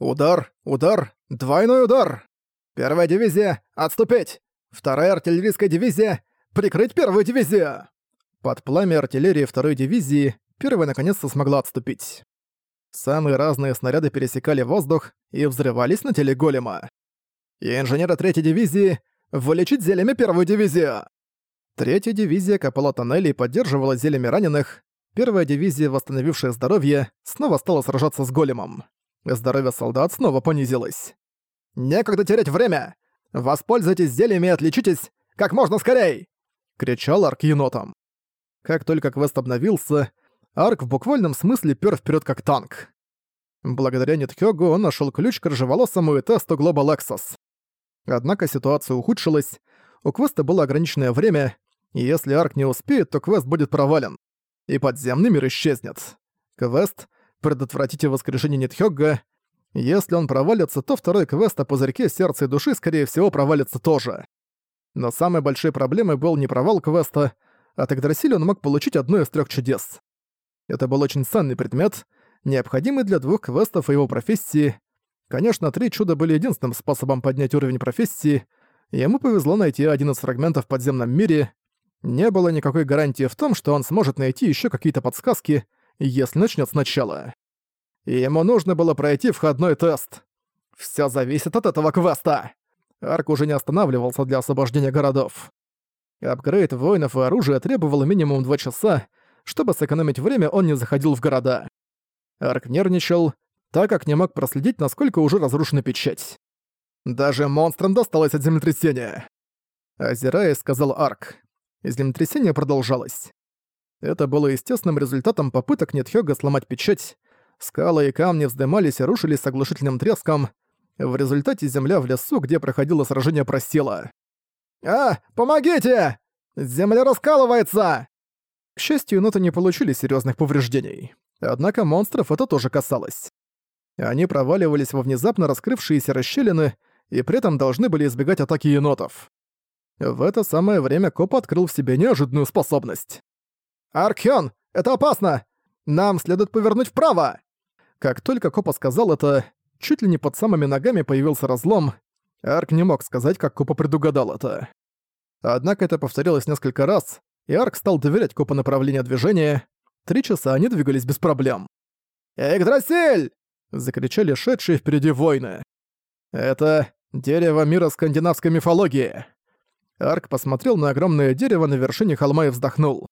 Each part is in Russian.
Удар, удар, двойной удар! Первая дивизия — отступить! Вторая артиллерийская дивизия — прикрыть первую дивизию!» Под пламя артиллерии второй дивизии первая наконец-то смогла отступить. Самые разные снаряды пересекали воздух и взрывались на теле голема. И инженеры третьей дивизии — вылечить зельями первую дивизию! Третья дивизия копала тоннели и поддерживала зельями раненых. Первая дивизия, восстановившая здоровье, снова стала сражаться с големом. Здоровье солдат снова понизилось. «Некогда терять время! Воспользуйтесь зельями и отличитесь как можно скорей!» — кричал Арк енотом. Как только квест обновился, Арк в буквальном смысле пёр вперед как танк. Благодаря Нитхёгу он нашел ключ к рыжеволосому и тесту Global Access. Однако ситуация ухудшилась, у квеста было ограниченное время, и если Арк не успеет, то квест будет провален, и подземный мир исчезнет. Квест «Предотвратите воскрешение Нитхёгга» Если он провалится, то второй квест о пузырьке сердца и души, скорее всего, провалится тоже. Но самой большой проблемой был не провал квеста, а Тагдрассиль он мог получить одно из трех чудес. Это был очень ценный предмет, необходимый для двух квестов и его профессии. Конечно, три чуда были единственным способом поднять уровень профессии, и ему повезло найти один из фрагментов в подземном мире. Не было никакой гарантии в том, что он сможет найти еще какие-то подсказки, если начнет сначала. Ему нужно было пройти входной тест. Все зависит от этого квеста. Арк уже не останавливался для освобождения городов. Апгрейд воинов и оружия требовал минимум два часа, чтобы сэкономить время, он не заходил в города. Арк нервничал, так как не мог проследить, насколько уже разрушена печать. «Даже монстрам досталось от землетрясения!» Озираясь, сказал Арк. Землетрясение продолжалось. Это было естественным результатом попыток Нетхёга сломать печать. Скалы и камни вздымались и рушились с оглушительным треском. В результате земля в лесу, где проходило сражение, просела. «А, помогите! Земля раскалывается!» К счастью, еноты не получили серьезных повреждений. Однако монстров это тоже касалось. Они проваливались во внезапно раскрывшиеся расщелины и при этом должны были избегать атаки енотов. В это самое время Коп открыл в себе неожиданную способность. «Аркхён, это опасно! Нам следует повернуть вправо!» Как только Копа сказал это, чуть ли не под самыми ногами появился разлом. Арк не мог сказать, как Копа предугадал это. Однако это повторилось несколько раз, и Арк стал доверять Копа направление движения. Три часа они двигались без проблем. «Игдрасиль!» — закричали шедшие впереди воины. «Это дерево мира скандинавской мифологии». Арк посмотрел на огромное дерево на вершине холма и вздохнул.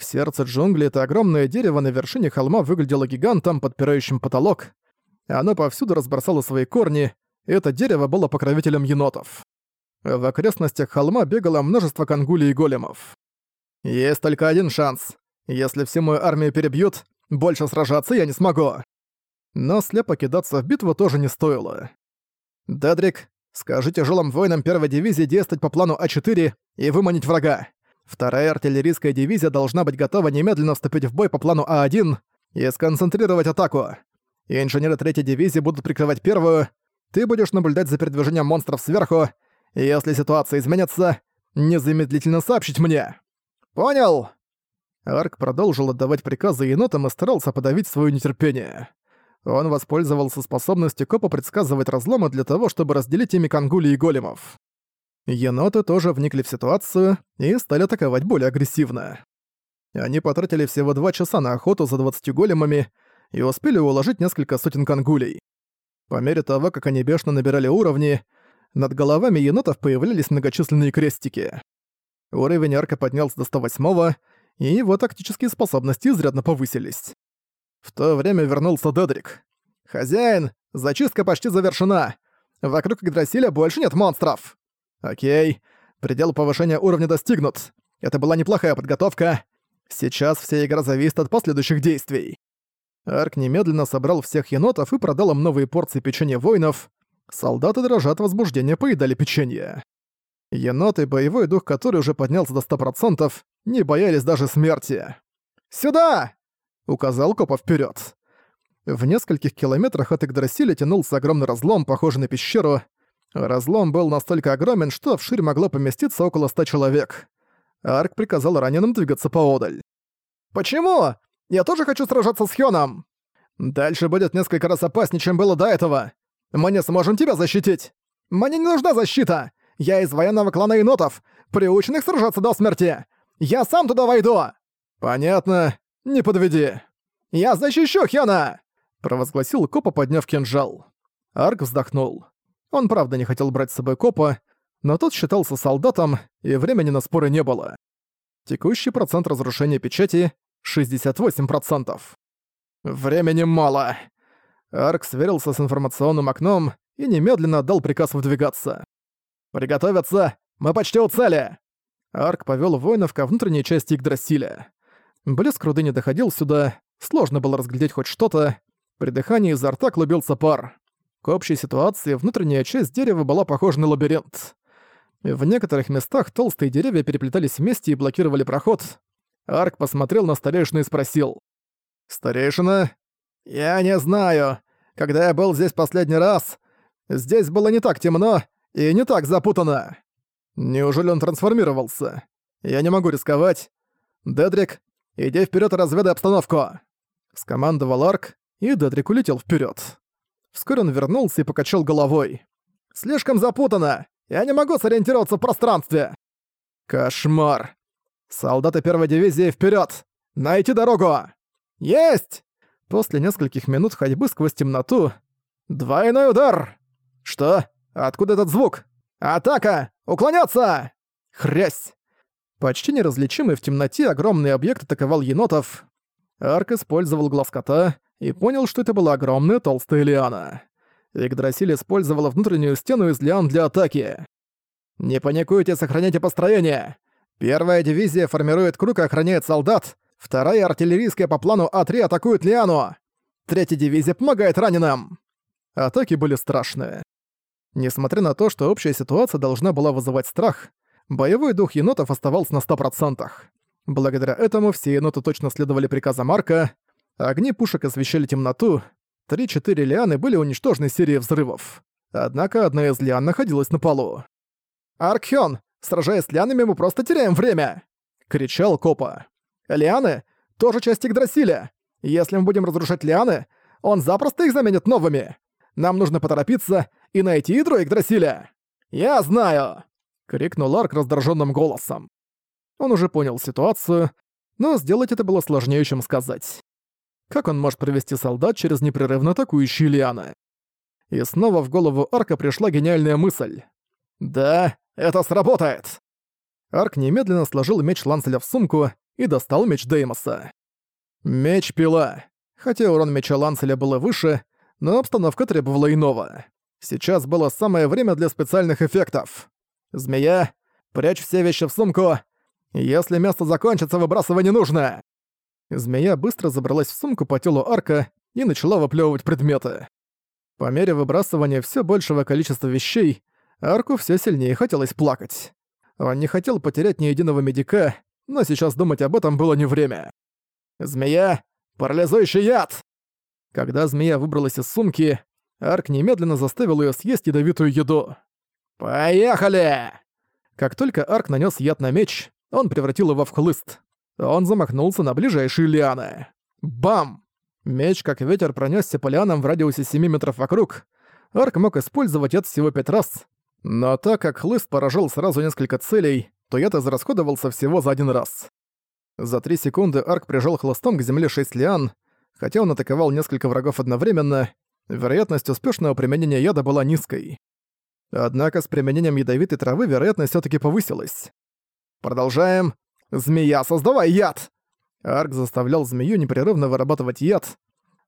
В сердце джунглей это огромное дерево на вершине холма выглядело гигантом, подпирающим потолок. Оно повсюду разбросало свои корни, и это дерево было покровителем енотов. В окрестностях холма бегало множество кангулей и големов. Есть только один шанс. Если всю мою армию перебьют, больше сражаться я не смогу. Но слепо кидаться в битву тоже не стоило. «Дедрик, скажи тяжелым воинам первой дивизии действовать по плану А4 и выманить врага. Вторая артиллерийская дивизия должна быть готова немедленно вступить в бой по плану А1 и сконцентрировать атаку. И инженеры третьей дивизии будут прикрывать первую. Ты будешь наблюдать за передвижением монстров сверху, и если ситуация изменится, незамедлительно сообщить мне. Понял? Арк продолжил отдавать приказы енотам и старался подавить свое нетерпение. Он воспользовался способностью Копа предсказывать разломы для того, чтобы разделить ими кангули и големов. Еноты тоже вникли в ситуацию и стали атаковать более агрессивно. Они потратили всего два часа на охоту за 20 големами и успели уложить несколько сотен кангулей. По мере того, как они бешено набирали уровни, над головами енотов появлялись многочисленные крестики. Уровень арка поднялся до 108 и его тактические способности изрядно повысились. В то время вернулся Дедрик. «Хозяин, зачистка почти завершена. Вокруг Игдрасиля больше нет монстров!» Окей, предел повышения уровня достигнут. Это была неплохая подготовка. Сейчас вся игра зависит от последующих действий. Арк немедленно собрал всех енотов и продал им новые порции печенья воинов. Солдаты дрожат возбуждения поедали печенье. Еноты, боевой дух который уже поднялся до 100%, не боялись даже смерти. «Сюда!» — указал Копа вперед. В нескольких километрах от Игдрасиля тянулся огромный разлом, похожий на пещеру, Разлом был настолько огромен, что вширь могло поместиться около ста человек. Арк приказал раненым двигаться поодаль. «Почему? Я тоже хочу сражаться с Хёном!» Дальше будет несколько раз опаснее, чем было до этого. Мы не сможем тебя защитить. Мне не нужна защита. Я из военного клана енотов, приученных сражаться до смерти. Я сам туда войду. Понятно. Не подведи. Я защищу Хёна! провозгласил Копа, подняв кинжал. Арк вздохнул. Он правда не хотел брать с собой Копа, но тот считался солдатом, и времени на споры не было. Текущий процент разрушения печати — 68%. Времени мало. Арк сверился с информационным окном и немедленно отдал приказ выдвигаться. «Приготовиться! Мы почти у цели!» Арк повёл воинов ко внутренней части Игдрасиля. Блеск руды не доходил сюда, сложно было разглядеть хоть что-то. При дыхании изо рта клубился пар. К общей ситуации внутренняя часть дерева была похожа на лабиринт. В некоторых местах толстые деревья переплетались вместе и блокировали проход. Арк посмотрел на старейшину и спросил. «Старейшина? Я не знаю. Когда я был здесь последний раз, здесь было не так темно и не так запутано. Неужели он трансформировался? Я не могу рисковать. Дедрик, иди вперед и разведай обстановку!» Скомандовал Арк, и Дедрик улетел вперед. Вскоре он вернулся и покачал головой. «Слишком запутано! Я не могу сориентироваться в пространстве!» «Кошмар! Солдаты первой дивизии вперед! Найти дорогу!» «Есть!» После нескольких минут ходьбы сквозь темноту... «Двойной удар!» «Что? Откуда этот звук? Атака! Уклоняться!» «Хрясь!» Почти неразличимый в темноте огромный объект атаковал енотов. Арк использовал глаз кота и понял, что это была огромная толстая лиана. Игдрасиль использовала внутреннюю стену из лиан для атаки. «Не паникуйте, сохраняйте построение! Первая дивизия формирует круг и охраняет солдат, вторая артиллерийская по плану А3 атакует лиану, третья дивизия помогает раненым!» Атаки были страшные. Несмотря на то, что общая ситуация должна была вызывать страх, боевой дух енотов оставался на 100%. Благодаря этому все еноты точно следовали приказам Марка, огни пушек освещали темноту, Три-четыре лианы были уничтожены серией взрывов. Однако одна из лиан находилась на полу. «Аркхён, сражаясь с лианами, мы просто теряем время!» — кричал Копа. «Лианы — тоже часть Игдрасиля. Если мы будем разрушать лианы, он запросто их заменит новыми. Нам нужно поторопиться и найти ядро Игдрасиля!» «Я знаю!» — крикнул Арк раздраженным голосом. Он уже понял ситуацию, но сделать это было сложнее, чем сказать. Как он может провести солдат через непрерывно атакующие лианы? И снова в голову Арка пришла гениальная мысль. «Да, это сработает!» Арк немедленно сложил меч Ланцеля в сумку и достал меч Деймоса. Меч-пила. Хотя урон меча Ланцеля было выше, но обстановка требовала иного. Сейчас было самое время для специальных эффектов. «Змея, прячь все вещи в сумку. Если место закончится, выбрасывай не нужно!» Змея быстро забралась в сумку по телу арка и начала выплевывать предметы. По мере выбрасывания все большего количества вещей, арку все сильнее хотелось плакать. Он не хотел потерять ни единого медика, но сейчас думать об этом было не время. «Змея! Парализующий яд!» Когда змея выбралась из сумки, Арк немедленно заставил ее съесть ядовитую еду. «Поехали!» Как только Арк нанес яд на меч, он превратил его в хлыст. Он замахнулся на ближайшие лианы. Бам! Меч, как ветер, пронесся по лианам в радиусе 7 метров вокруг. Арк мог использовать это всего пять раз. Но так как хлыст поражал сразу несколько целей, то яд израсходовался всего за один раз. За три секунды Арк прижал хлыстом к земле 6 лиан. Хотя он атаковал несколько врагов одновременно, вероятность успешного применения яда была низкой. Однако с применением ядовитой травы вероятность все таки повысилась. Продолжаем. «Змея, создавай яд!» Арк заставлял змею непрерывно вырабатывать яд.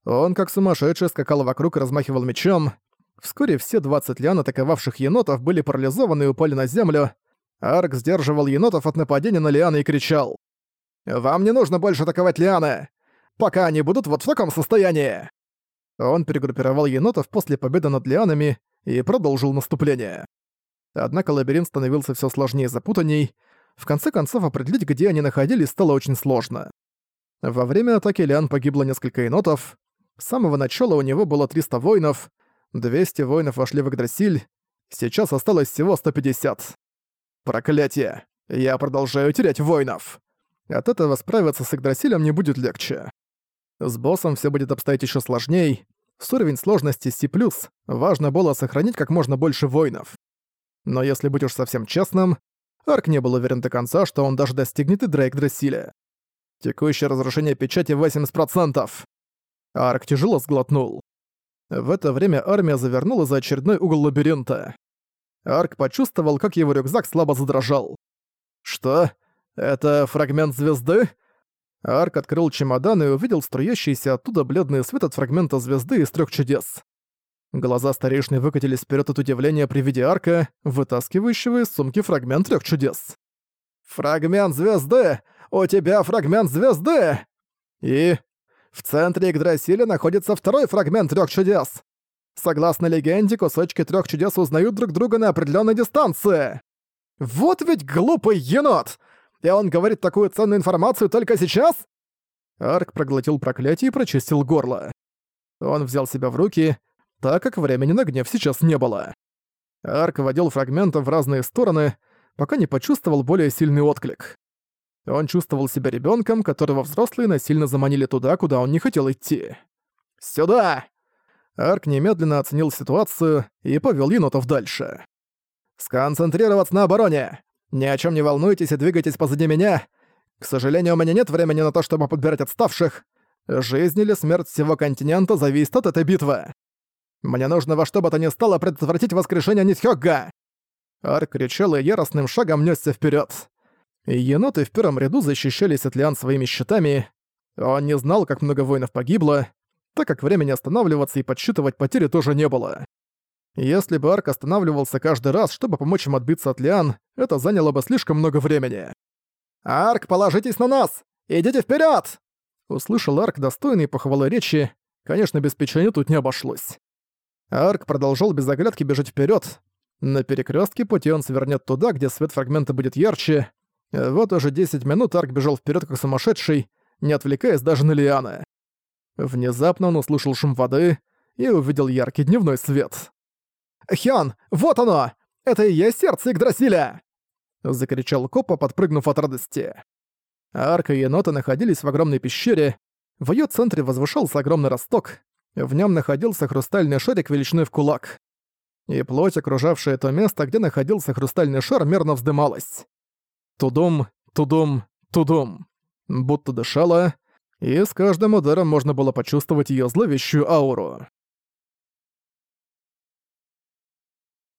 Он как сумасшедший скакал вокруг и размахивал мечом. Вскоре все 20 лиан атаковавших енотов были парализованы и упали на землю. Арк сдерживал енотов от нападения на лианы и кричал. «Вам не нужно больше атаковать лианы, пока они будут вот в таком состоянии!» Он перегруппировал енотов после победы над лианами и продолжил наступление. Однако лабиринт становился все сложнее и запутанней, в конце концов, определить, где они находились, стало очень сложно. Во время атаки Лиан погибло несколько енотов. С самого начала у него было 300 воинов, 200 воинов вошли в Игдрасиль, сейчас осталось всего 150. Проклятие! Я продолжаю терять воинов! От этого справиться с Игдрасилем не будет легче. С боссом все будет обстоять еще сложней. С уровень сложности C+, важно было сохранить как можно больше воинов. Но если быть уж совсем честным, Арк не был уверен до конца, что он даже достигнет и Дрейк Дрессиля. Текущее разрушение печати 80%. Арк тяжело сглотнул. В это время армия завернула за очередной угол лабиринта. Арк почувствовал, как его рюкзак слабо задрожал. «Что? Это фрагмент звезды?» Арк открыл чемодан и увидел струящийся оттуда бледный свет от фрагмента звезды из трех чудес. Глаза старейшины выкатились вперед от удивления при виде арка, вытаскивающего из сумки фрагмент трех чудес. «Фрагмент звезды! У тебя фрагмент звезды!» И в центре Игдрасиля находится второй фрагмент трех чудес. Согласно легенде, кусочки трех чудес узнают друг друга на определенной дистанции. Вот ведь глупый енот! И он говорит такую ценную информацию только сейчас? Арк проглотил проклятие и прочистил горло. Он взял себя в руки, так как времени на гнев сейчас не было. Арк водил фрагменты в разные стороны, пока не почувствовал более сильный отклик. Он чувствовал себя ребенком, которого взрослые насильно заманили туда, куда он не хотел идти. «Сюда!» Арк немедленно оценил ситуацию и повел енотов дальше. «Сконцентрироваться на обороне! Ни о чем не волнуйтесь и двигайтесь позади меня! К сожалению, у меня нет времени на то, чтобы подбирать отставших. Жизнь или смерть всего континента зависит от этой битвы. Мне нужно во что бы то ни стало предотвратить воскрешение Нитхёгга!» Арк кричал и яростным шагом нёсся вперед. Еноты в первом ряду защищались от лиан своими щитами. Он не знал, как много воинов погибло, так как времени останавливаться и подсчитывать потери тоже не было. Если бы Арк останавливался каждый раз, чтобы помочь им отбиться от лиан, это заняло бы слишком много времени. «Арк, положитесь на нас! Идите вперед! Услышал Арк достойные похвалы речи, конечно, без печенья тут не обошлось. Арк продолжал без оглядки бежать вперед. На перекрестке пути он свернет туда, где свет фрагмента будет ярче, вот уже 10 минут Арк бежал вперед как сумасшедший, не отвлекаясь даже на Лианы. Внезапно он услышал шум воды и увидел яркий дневной свет. «Хён, вот оно! Это и есть сердце Игдрасиля!» Закричал Копа, подпрыгнув от радости. Арка и енота находились в огромной пещере. В её центре возвышался огромный росток. В нём находился хрустальный шарик величиной в кулак. И плоть, окружавшая то место, где находился хрустальный шар, мерно вздымалась. Тудум, тудум, тудум. Будто дышала, и с каждым ударом можно было почувствовать её зловещую ауру.